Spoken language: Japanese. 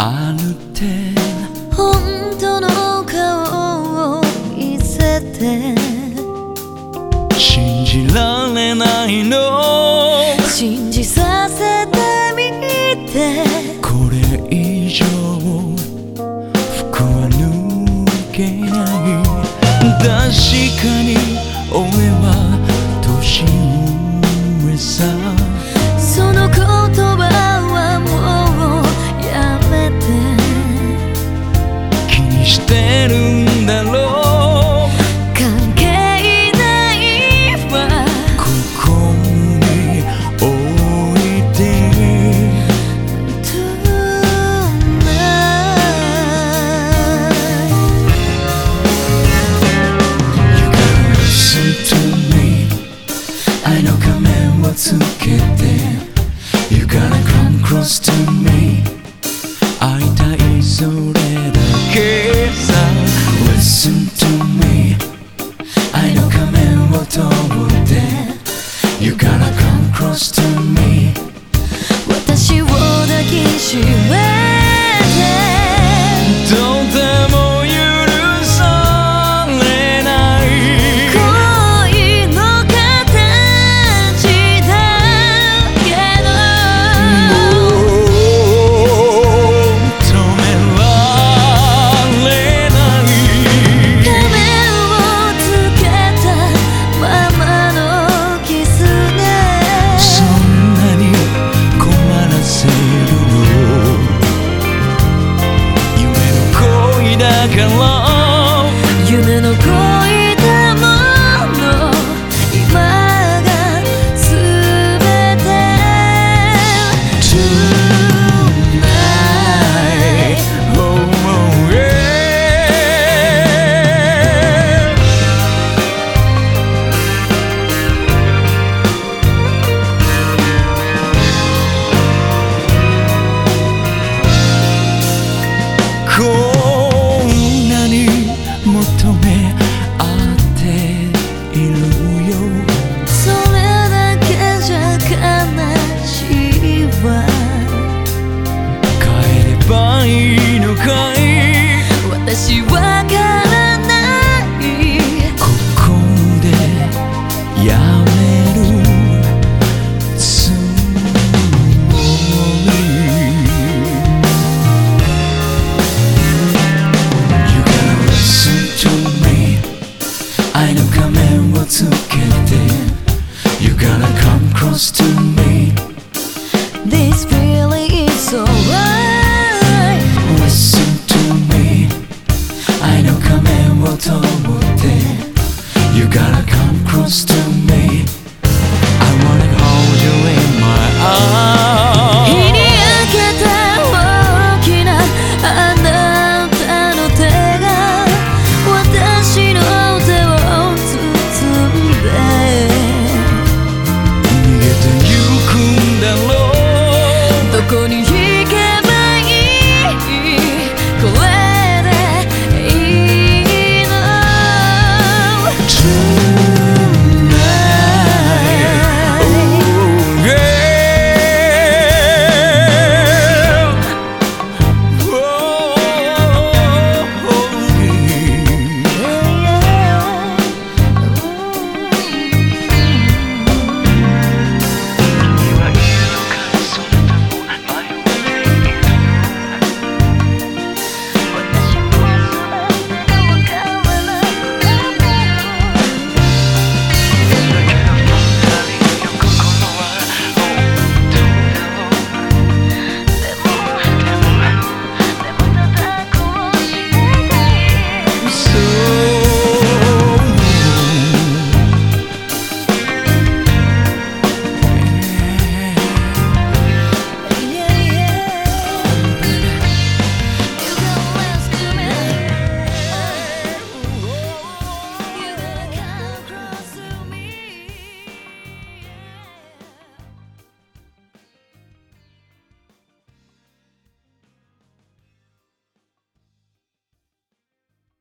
あるって本当の顔を見せて。信じられないの。信じさせてみて。これ以上服は抜けない。確かに俺は年上さ 面をつけて You gotta come close to me 会いたいそれだけさ Listen to me I know 仮面を通って You gotta come close to me 私を抱きしめ 求め合っているよ。それだけじゃ悲しいわ。帰ればいいのかい。私は